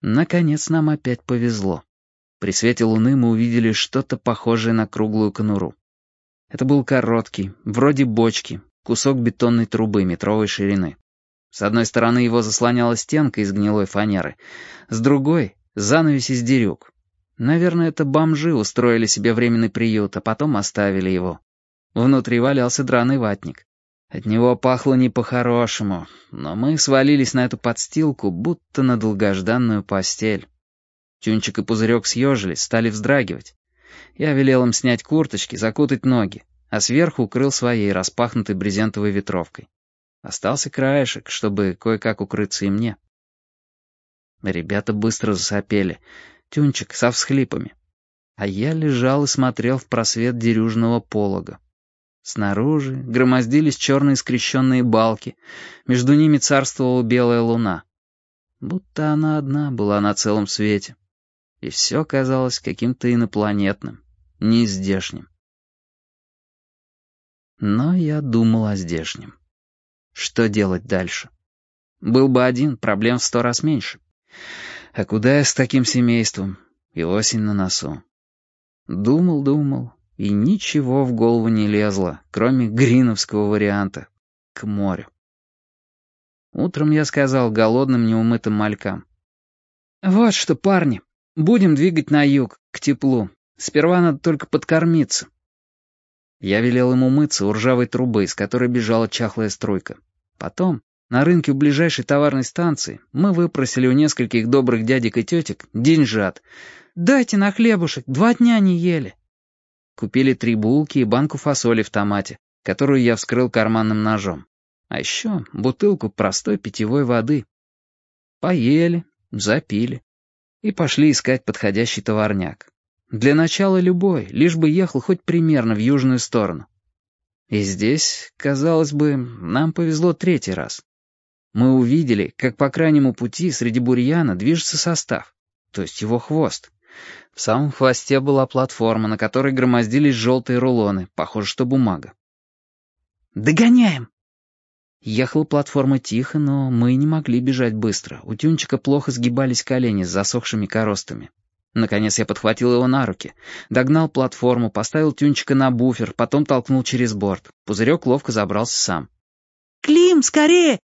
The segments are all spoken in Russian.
Наконец нам опять повезло. При свете луны мы увидели что-то похожее на круглую конуру. Это был короткий, вроде бочки, кусок бетонной трубы метровой ширины. С одной стороны его заслоняла стенка из гнилой фанеры, с другой — занавес из дерюк. Наверное, это бомжи устроили себе временный приют, а потом оставили его. Внутри валялся драный ватник. От него пахло не по-хорошему, но мы свалились на эту подстилку, будто на долгожданную постель. Тюнчик и Пузырек съежились, стали вздрагивать. Я велел им снять курточки, закутать ноги, а сверху укрыл своей распахнутой брезентовой ветровкой. Остался краешек, чтобы кое-как укрыться и мне. Ребята быстро засопели. Тюнчик со всхлипами. А я лежал и смотрел в просвет дерюжного полога. Снаружи громоздились черные скрещенные балки, между ними царствовала белая луна. Будто она одна была на целом свете. И все казалось каким-то инопланетным, нездешним. Но я думал о здешнем. Что делать дальше? Был бы один, проблем в сто раз меньше. А куда я с таким семейством? И осень на носу. Думал, думал, и ничего в голову не лезло, кроме гриновского варианта — к морю. Утром я сказал голодным неумытым малькам. «Вот что, парни, будем двигать на юг, к теплу. Сперва надо только подкормиться». Я велел ему мыться у ржавой трубы, из которой бежала чахлая струйка. Потом, на рынке у ближайшей товарной станции, мы выпросили у нескольких добрых дядек и тетек деньжат. «Дайте на хлебушек, два дня не ели». Купили три булки и банку фасоли в томате, которую я вскрыл карманным ножом. А еще бутылку простой питьевой воды. Поели, запили и пошли искать подходящий товарняк. Для начала любой, лишь бы ехал хоть примерно в южную сторону. И здесь, казалось бы, нам повезло третий раз. Мы увидели, как по крайнему пути среди бурьяна движется состав, то есть его хвост. В самом хвосте была платформа, на которой громоздились желтые рулоны, похоже, что бумага. «Догоняем!» Ехала платформа тихо, но мы не могли бежать быстро. У Тюнчика плохо сгибались колени с засохшими коростами. Наконец я подхватил его на руки, догнал платформу, поставил Тюнчика на буфер, потом толкнул через борт. Пузырек ловко забрался сам. «Клим, скорее!»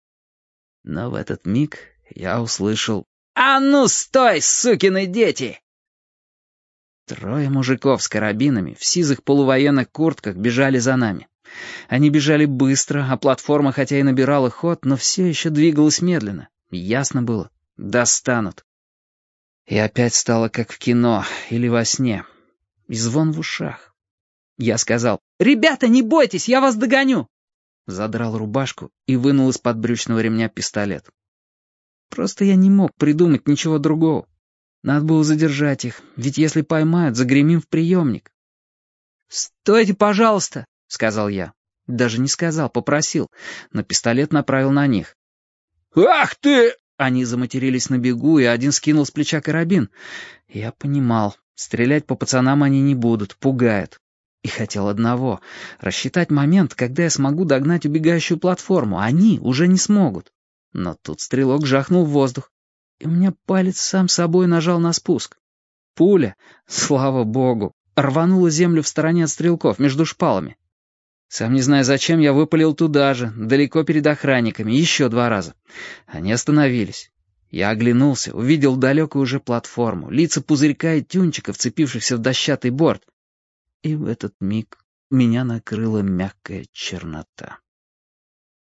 Но в этот миг я услышал «А ну стой, сукины дети!» Трое мужиков с карабинами в сизых полувоенных куртках бежали за нами. Они бежали быстро, а платформа хотя и набирала ход, но все еще двигалась медленно. Ясно было — достанут. И опять стало как в кино или во сне. И звон в ушах. Я сказал «Ребята, не бойтесь, я вас догоню!» Задрал рубашку и вынул из-под брючного ремня пистолет. Просто я не мог придумать ничего другого. Надо было задержать их, ведь если поймают, загремим в приемник. «Стойте, пожалуйста!» — сказал я. Даже не сказал, попросил, но пистолет направил на них. «Ах ты!» Они заматерились на бегу, и один скинул с плеча карабин. Я понимал, стрелять по пацанам они не будут, пугают. И хотел одного — рассчитать момент, когда я смогу догнать убегающую платформу. Они уже не смогут. Но тут стрелок жахнул в воздух и у меня палец сам собой нажал на спуск. Пуля, слава богу, рванула землю в стороне от стрелков, между шпалами. Сам не знаю зачем, я выпалил туда же, далеко перед охранниками, еще два раза. Они остановились. Я оглянулся, увидел далекую уже платформу, лица пузырька и тюнчика, вцепившихся в дощатый борт. И в этот миг меня накрыла мягкая чернота.